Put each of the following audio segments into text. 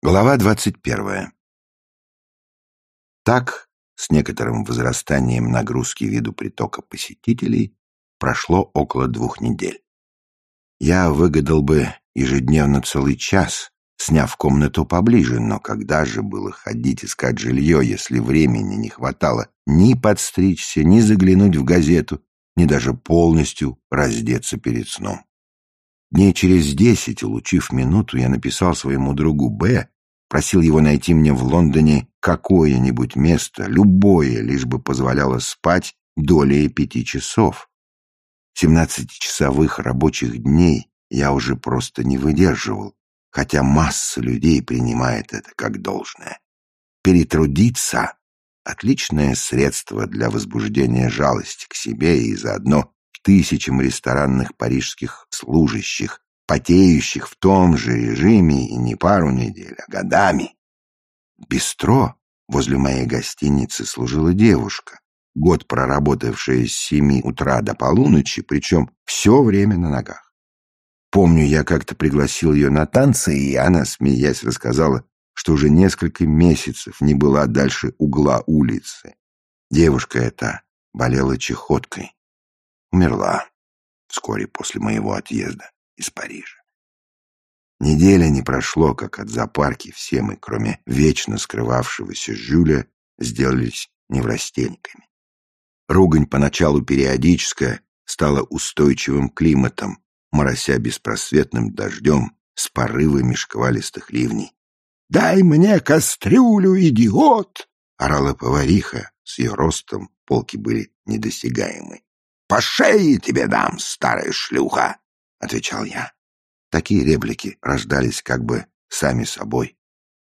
Глава двадцать первая. Так, с некоторым возрастанием нагрузки виду притока посетителей, прошло около двух недель. Я выгадал бы ежедневно целый час, сняв комнату поближе, но когда же было ходить искать жилье, если времени не хватало ни подстричься, ни заглянуть в газету, ни даже полностью раздеться перед сном? Дней через десять, улучив минуту, я написал своему другу Б, просил его найти мне в Лондоне какое-нибудь место, любое, лишь бы позволяло спать долей пяти часов. Семнадцатичасовых рабочих дней я уже просто не выдерживал, хотя масса людей принимает это как должное. Перетрудиться — отличное средство для возбуждения жалости к себе и заодно тысячам ресторанных парижских служащих, потеющих в том же режиме и не пару недель, а годами. Бистро возле моей гостиницы служила девушка, год проработавшая с семи утра до полуночи, причем все время на ногах. Помню, я как-то пригласил ее на танцы, и она, смеясь, рассказала, что уже несколько месяцев не была дальше угла улицы. Девушка эта болела чехоткой умерла вскоре после моего отъезда из Парижа. Неделя не прошло, как от запарки все мы, кроме вечно скрывавшегося Жюля, сделались неврастенниками. Ругань поначалу периодическая стала устойчивым климатом, морося беспросветным дождем с порывами шквалистых ливней. «Дай мне кастрюлю, идиот!» — орала повариха, с ее ростом полки были недосягаемы. По шее тебе дам, старая шлюха, — отвечал я. Такие реплики рождались как бы сами собой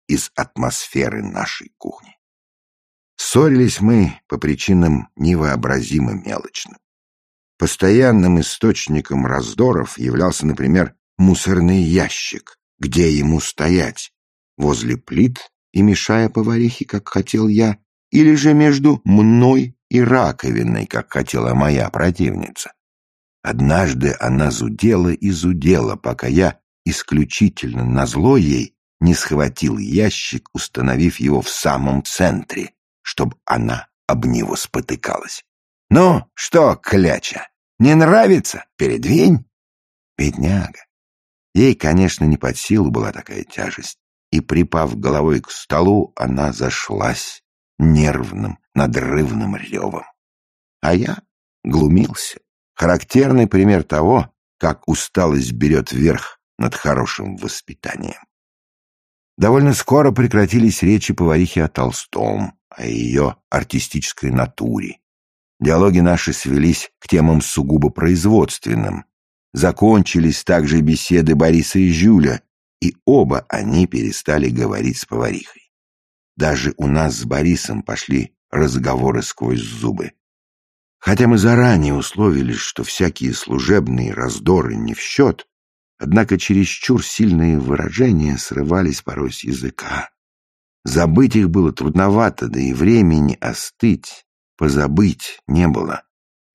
из атмосферы нашей кухни. Ссорились мы по причинам невообразимо мелочным. Постоянным источником раздоров являлся, например, мусорный ящик, где ему стоять, возле плит и мешая поварихе, как хотел я, или же между мной и раковиной, как хотела моя противница. Однажды она зудела и зудела, пока я исключительно назло ей не схватил ящик, установив его в самом центре, чтобы она об него спотыкалась. «Ну, что, кляча, не нравится? Передвинь!» Бедняга. Ей, конечно, не под силу была такая тяжесть, и, припав головой к столу, она зашлась нервным, надрывным ревом. А я глумился. Характерный пример того, как усталость берет верх над хорошим воспитанием. Довольно скоро прекратились речи поварихи о Толстом, о ее артистической натуре. Диалоги наши свелись к темам сугубо производственным. Закончились также беседы Бориса и Жюля, и оба они перестали говорить с поварихой. Даже у нас с Борисом пошли разговоры сквозь зубы. Хотя мы заранее условились, что всякие служебные раздоры не в счет, однако чересчур сильные выражения срывались порой с языка. Забыть их было трудновато, да и времени остыть, позабыть не было.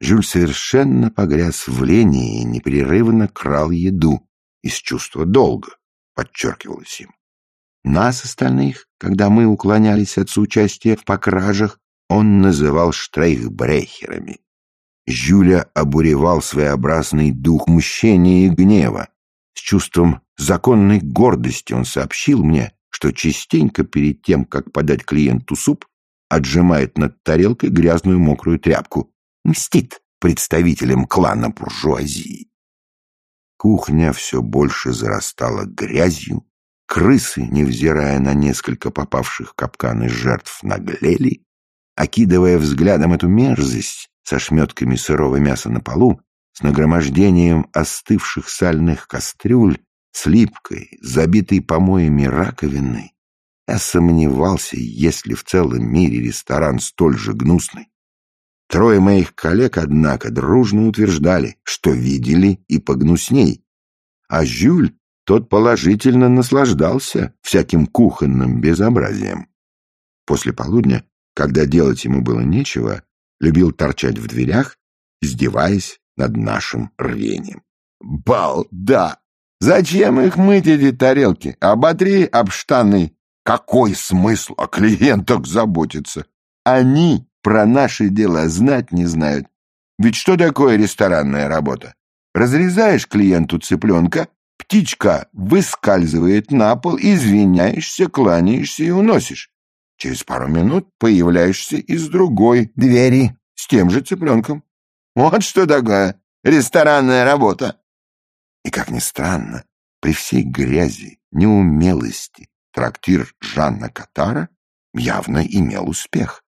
Жюль совершенно погряз в лени и непрерывно крал еду из чувства долга, подчеркивалось им. Нас остальных, когда мы уклонялись от соучастия в покражах, он называл штрейхбрехерами. Жюля обуревал своеобразный дух мщения и гнева. С чувством законной гордости он сообщил мне, что частенько перед тем, как подать клиенту суп, отжимает над тарелкой грязную мокрую тряпку. Мстит представителям клана буржуазии. Кухня все больше зарастала грязью, Крысы, невзирая на несколько попавших капканы жертв, наглели, окидывая взглядом эту мерзость со шметками сырого мяса на полу, с нагромождением остывших сальных кастрюль, с липкой, забитой помоями раковиной. Я сомневался, есть ли в целом мире ресторан столь же гнусный. Трое моих коллег, однако, дружно утверждали, что видели и погнусней. А Жюль тот положительно наслаждался всяким кухонным безобразием. После полудня, когда делать ему было нечего, любил торчать в дверях, издеваясь над нашим рвением. «Балда!» Зачем их мыть, эти тарелки? Оботри об штаны. Какой смысл о клиентах заботиться? Они про наши дела знать не знают. Ведь что такое ресторанная работа? Разрезаешь клиенту цыпленка, птичка выскальзывает на пол, извиняешься, кланяешься и уносишь. Через пару минут появляешься из другой двери с тем же цыпленком. Вот что такое ресторанная работа. И, как ни странно, при всей грязи, неумелости трактир Жанна Катара явно имел успех.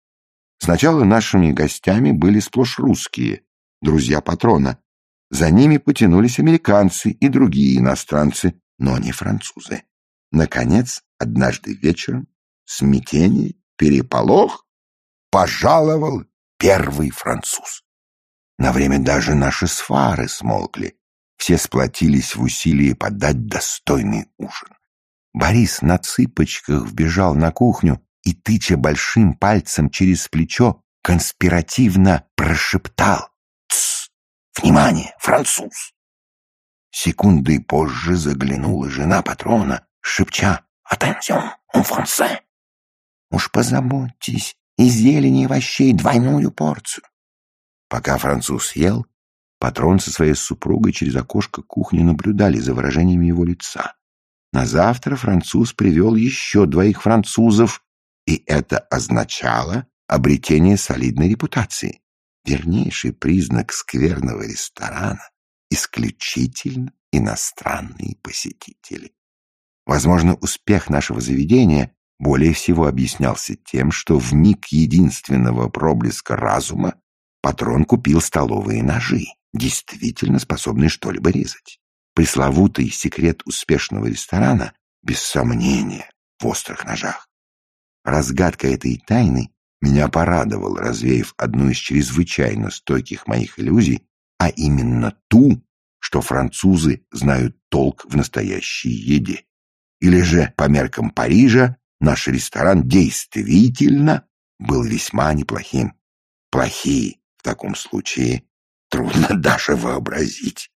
Сначала нашими гостями были сплошь русские, друзья патрона. За ними потянулись американцы и другие иностранцы, но не французы. Наконец, однажды вечером, смятение, переполох, пожаловал первый француз. На время даже наши свары смолкли. Все сплотились в усилии подать достойный ужин. Борис на цыпочках вбежал на кухню и, тыча большим пальцем через плечо, конспиративно прошептал «Тсс! Внимание, француз!» Секундой позже заглянула жена патрона, шепча «Attention, en français!» «Уж позаботьтесь, из зелени и овощей двойную порцию!» Пока француз ел, патрон со своей супругой через окошко кухни наблюдали за выражением его лица. На завтра француз привел еще двоих французов и это означало обретение солидной репутации. Вернейший признак скверного ресторана — исключительно иностранные посетители. Возможно, успех нашего заведения более всего объяснялся тем, что в миг единственного проблеска разума патрон купил столовые ножи, действительно способные что-либо резать. Пресловутый секрет успешного ресторана, без сомнения, в острых ножах. Разгадка этой тайны меня порадовала, развеяв одну из чрезвычайно стойких моих иллюзий, а именно ту, что французы знают толк в настоящей еде. Или же, по меркам Парижа, наш ресторан действительно был весьма неплохим. Плохие в таком случае трудно даже вообразить.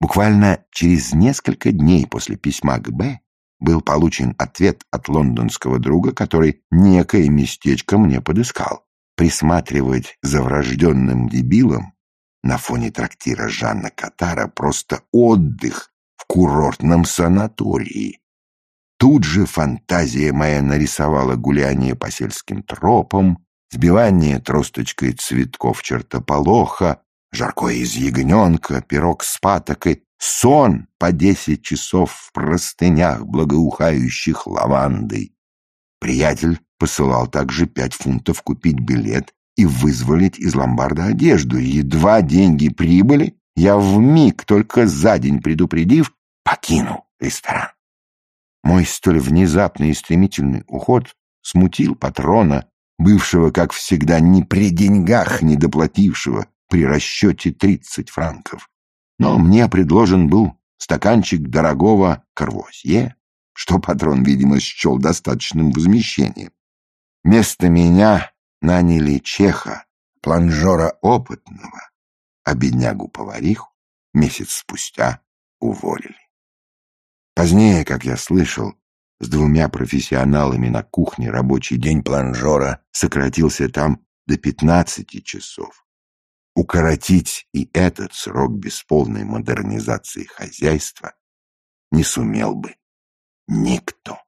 Буквально через несколько дней после письма к Б был получен ответ от лондонского друга, который некое местечко мне подыскал. Присматривать за врожденным дебилом на фоне трактира Жанна Катара просто отдых в курортном санатории. Тут же фантазия моя нарисовала гуляние по сельским тропам, сбивание тросточкой цветков чертополоха, жаркое из ягненка, пирог с патокой, сон по десять часов в простынях, благоухающих лавандой. Приятель посылал также пять фунтов купить билет и вызволить из ломбарда одежду. Едва деньги прибыли, я вмиг, только за день предупредив, покинул ресторан. Мой столь внезапный и стремительный уход смутил патрона, бывшего, как всегда, не при деньгах недоплатившего при расчете тридцать франков но мне предложен был стаканчик дорогого корвозье, что патрон, видимо, счел достаточным возмещением. Вместо меня наняли чеха, планжора опытного, а беднягу-повариху месяц спустя уволили. Позднее, как я слышал, с двумя профессионалами на кухне рабочий день планжора сократился там до пятнадцати часов. Укоротить и этот срок без полной модернизации хозяйства не сумел бы никто.